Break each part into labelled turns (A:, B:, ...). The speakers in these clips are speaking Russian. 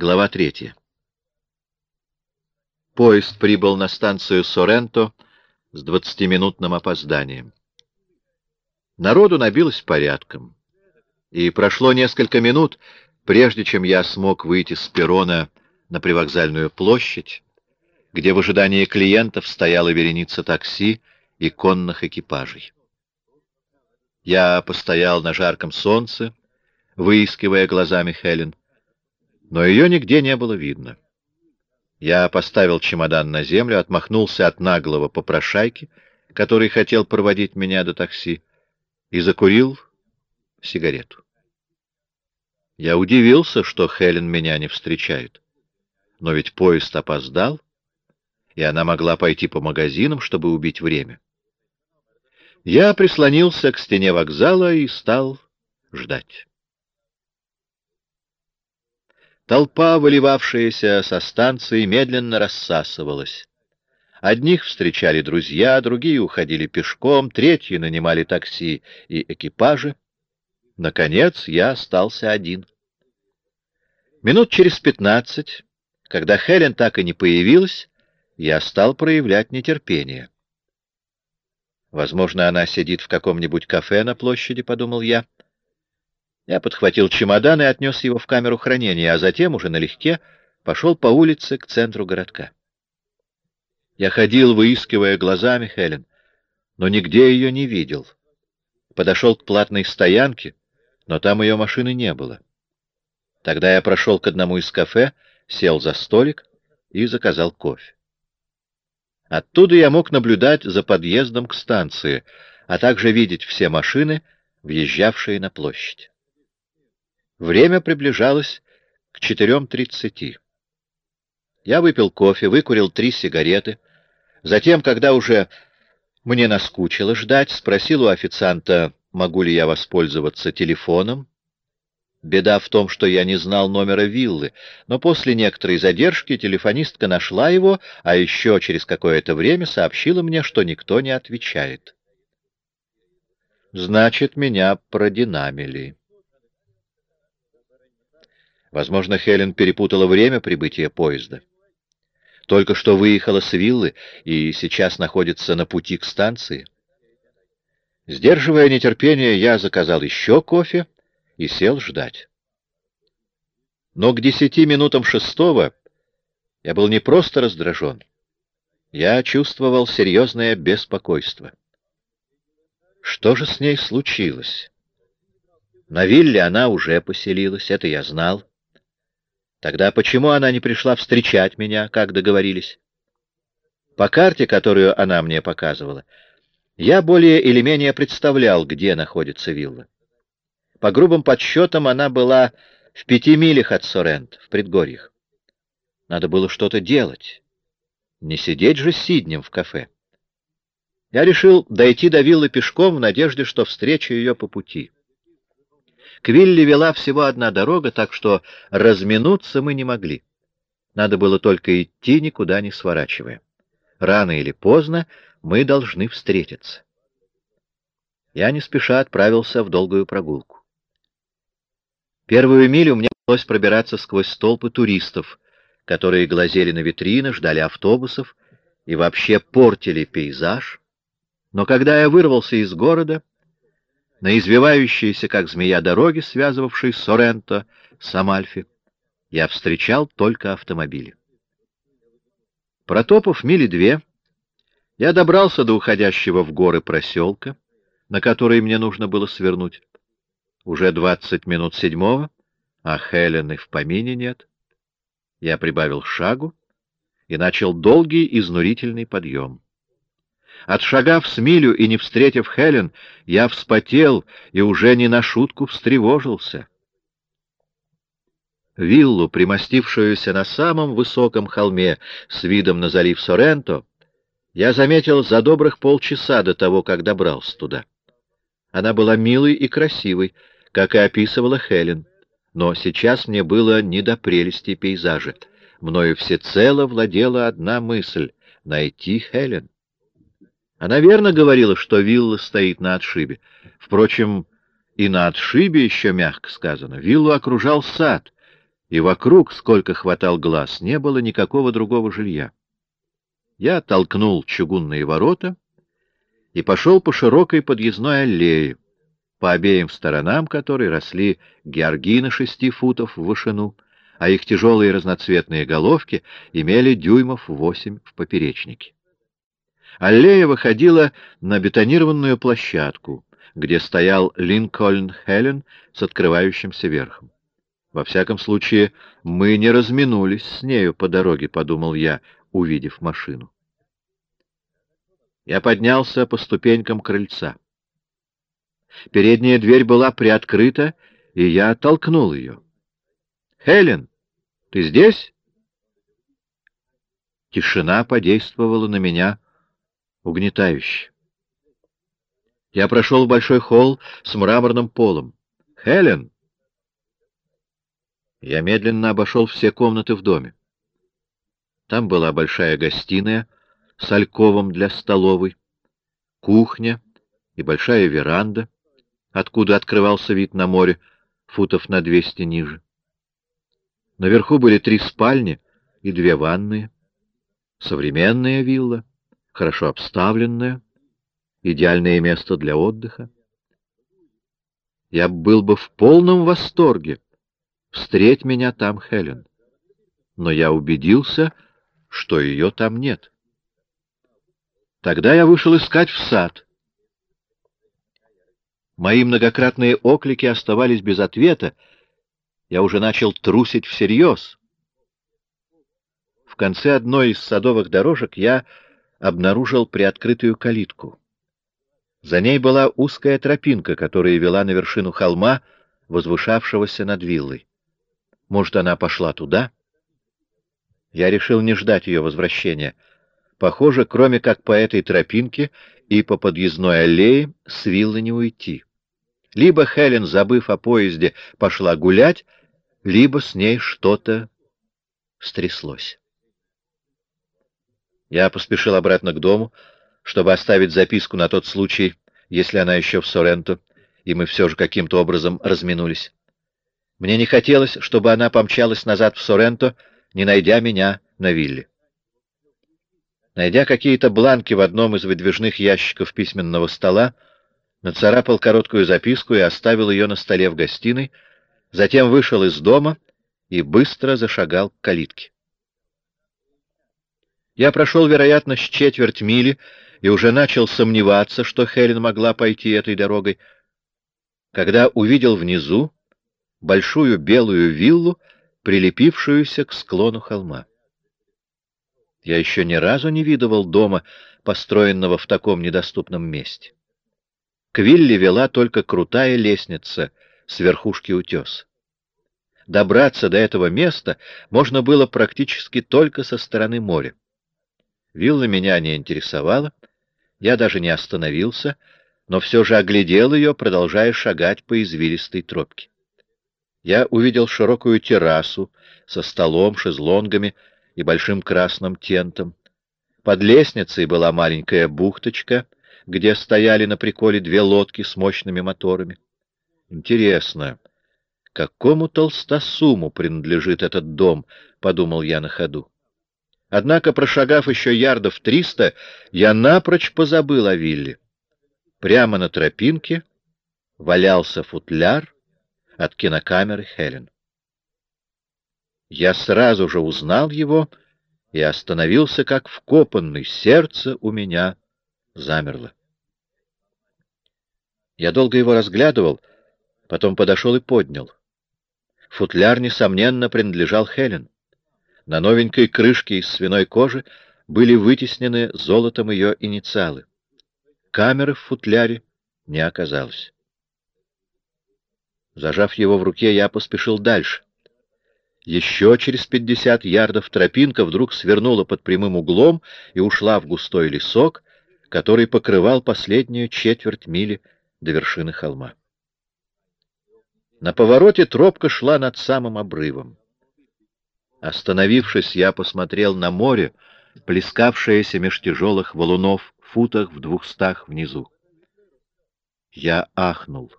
A: Глава третья. Поезд прибыл на станцию Соренто с двадцатиминутным опозданием. Народу набилось порядком, и прошло несколько минут, прежде чем я смог выйти с перрона на привокзальную площадь, где в ожидании клиентов стояла вереница такси и конных экипажей. Я постоял на жарком солнце, выискивая глазами Хелен, но ее нигде не было видно. Я поставил чемодан на землю, отмахнулся от наглого попрошайки, который хотел проводить меня до такси, и закурил сигарету. Я удивился, что Хелен меня не встречает. Но ведь поезд опоздал, и она могла пойти по магазинам, чтобы убить время. Я прислонился к стене вокзала и стал ждать. Толпа, выливавшаяся со станции, медленно рассасывалась. Одних встречали друзья, другие уходили пешком, третьи нанимали такси и экипажи. Наконец я остался один. Минут через пятнадцать, когда Хелен так и не появилась, я стал проявлять нетерпение. Возможно, она сидит в каком-нибудь кафе на площади, — подумал я. Я подхватил чемодан и отнес его в камеру хранения, а затем, уже налегке, пошел по улице к центру городка. Я ходил, выискивая глазами Хелен, но нигде ее не видел. Подошел к платной стоянке, но там ее машины не было. Тогда я прошел к одному из кафе, сел за столик и заказал кофе. Оттуда я мог наблюдать за подъездом к станции, а также видеть все машины, въезжавшие на площадь. Время приближалось к 4.30. Я выпил кофе, выкурил три сигареты. Затем, когда уже мне наскучило ждать, спросил у официанта, могу ли я воспользоваться телефоном. Беда в том, что я не знал номера виллы, но после некоторой задержки телефонистка нашла его, а еще через какое-то время сообщила мне, что никто не отвечает. Значит, меня продинамили. Возможно, Хелен перепутала время прибытия поезда. Только что выехала с виллы и сейчас находится на пути к станции. Сдерживая нетерпение, я заказал еще кофе и сел ждать. Но к десяти минутам шестого я был не просто раздражен. Я чувствовал серьезное беспокойство. Что же с ней случилось? На вилле она уже поселилась, это я знал. Тогда почему она не пришла встречать меня, как договорились? По карте, которую она мне показывала, я более или менее представлял, где находится вилла. По грубым подсчетам, она была в пяти милях от Сорент, в предгорьях. Надо было что-то делать. Не сидеть же сиднем в кафе. Я решил дойти до виллы пешком в надежде, что встречу ее по пути. К вилле вела всего одна дорога, так что разминуться мы не могли. Надо было только идти, никуда не сворачивая. Рано или поздно мы должны встретиться. Я не спеша отправился в долгую прогулку. Первую милю мне пришлось пробираться сквозь толпы туристов, которые глазели на витрины, ждали автобусов и вообще портили пейзаж. Но когда я вырвался из города, на извивающейся, как змея, дороге, связывавшей Соренто с Амальфи, я встречал только автомобили. Протопав мили две, я добрался до уходящего в горы проселка, на который мне нужно было свернуть. Уже двадцать минут седьмого, а Хелен и в помине нет. Я прибавил шагу и начал долгий изнурительный подъем. Отшагав с милю и не встретив Хелен, я вспотел и уже не на шутку встревожился. Виллу, примостившуюся на самом высоком холме с видом на залив Соренто, я заметил за добрых полчаса до того, как добрался туда. Она была милой и красивой, как и описывала Хелен, но сейчас мне было не до прелести пейзажа. Мною всецело владела одна мысль — найти Хелен. Она верно говорила, что вилла стоит на отшибе. Впрочем, и на отшибе еще мягко сказано. Виллу окружал сад, и вокруг, сколько хватал глаз, не было никакого другого жилья. Я толкнул чугунные ворота и пошел по широкой подъездной аллее, по обеим сторонам которой росли георгины шести футов в вышину, а их тяжелые разноцветные головки имели дюймов восемь в поперечнике. Аллея выходила на бетонированную площадку, где стоял Линкольн Хелен с открывающимся верхом. Во всяком случае, мы не разминулись с нею по дороге, — подумал я, увидев машину. Я поднялся по ступенькам крыльца. Передняя дверь была приоткрыта, и я оттолкнул ее. — Хелен, ты здесь? Тишина подействовала на меня угнетающе. Я прошел в большой холл с мраморным полом. «Хелен!» Я медленно обошел все комнаты в доме. Там была большая гостиная с альковом для столовой, кухня и большая веранда, откуда открывался вид на море футов на двести ниже. Наверху были три спальни и две ванные. Современная вилла, хорошо обставленная, идеальное место для отдыха. Я был бы в полном восторге. Встреть меня там, Хелен. Но я убедился, что ее там нет. Тогда я вышел искать в сад. Мои многократные оклики оставались без ответа. Я уже начал трусить всерьез. В конце одной из садовых дорожек я обнаружил приоткрытую калитку. За ней была узкая тропинка, которая вела на вершину холма, возвышавшегося над виллой. Может, она пошла туда? Я решил не ждать ее возвращения. Похоже, кроме как по этой тропинке и по подъездной аллее, с виллы не уйти. Либо Хелен, забыв о поезде, пошла гулять, либо с ней что-то стряслось. Я поспешил обратно к дому, чтобы оставить записку на тот случай, если она еще в Соренто, и мы все же каким-то образом разминулись. Мне не хотелось, чтобы она помчалась назад в Соренто, не найдя меня на вилле. Найдя какие-то бланки в одном из выдвижных ящиков письменного стола, нацарапал короткую записку и оставил ее на столе в гостиной, затем вышел из дома и быстро зашагал к калитке. Я прошел, вероятно, с четверть мили и уже начал сомневаться, что Хелен могла пойти этой дорогой, когда увидел внизу большую белую виллу, прилепившуюся к склону холма. Я еще ни разу не видывал дома, построенного в таком недоступном месте. К вилле вела только крутая лестница с верхушки утеса. Добраться до этого места можно было практически только со стороны моря. Вилла меня не интересовала, я даже не остановился, но все же оглядел ее, продолжая шагать по извилистой тропке. Я увидел широкую террасу со столом, шезлонгами и большим красным тентом. Под лестницей была маленькая бухточка, где стояли на приколе две лодки с мощными моторами. Интересно, какому толстосуму принадлежит этот дом, — подумал я на ходу. Однако, прошагав еще ярдов триста, я напрочь позабыл о вилле. Прямо на тропинке валялся футляр от кинокамеры Хелен. Я сразу же узнал его и остановился, как вкопанный, сердце у меня замерло. Я долго его разглядывал, потом подошел и поднял. Футляр, несомненно, принадлежал Хелен. На новенькой крышке из свиной кожи были вытеснены золотом ее инициалы. Камеры в футляре не оказалось. Зажав его в руке, я поспешил дальше. Еще через пятьдесят ярдов тропинка вдруг свернула под прямым углом и ушла в густой лесок, который покрывал последнюю четверть мили до вершины холма. На повороте тропка шла над самым обрывом. Остановившись, я посмотрел на море, плескавшееся меж тяжелых валунов футах в двухстах внизу. Я ахнул.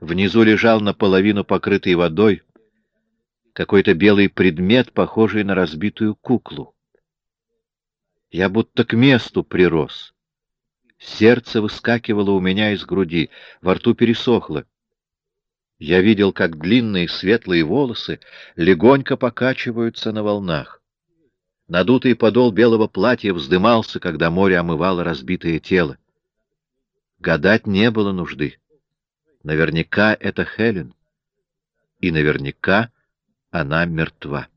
A: Внизу лежал наполовину покрытый водой какой-то белый предмет, похожий на разбитую куклу. Я будто к месту прирос. Сердце выскакивало у меня из груди, во рту пересохло. Я видел, как длинные светлые волосы легонько покачиваются на волнах. Надутый подол белого платья вздымался, когда море омывало разбитое тело. Гадать не было нужды. Наверняка это Хелен. И наверняка она мертва.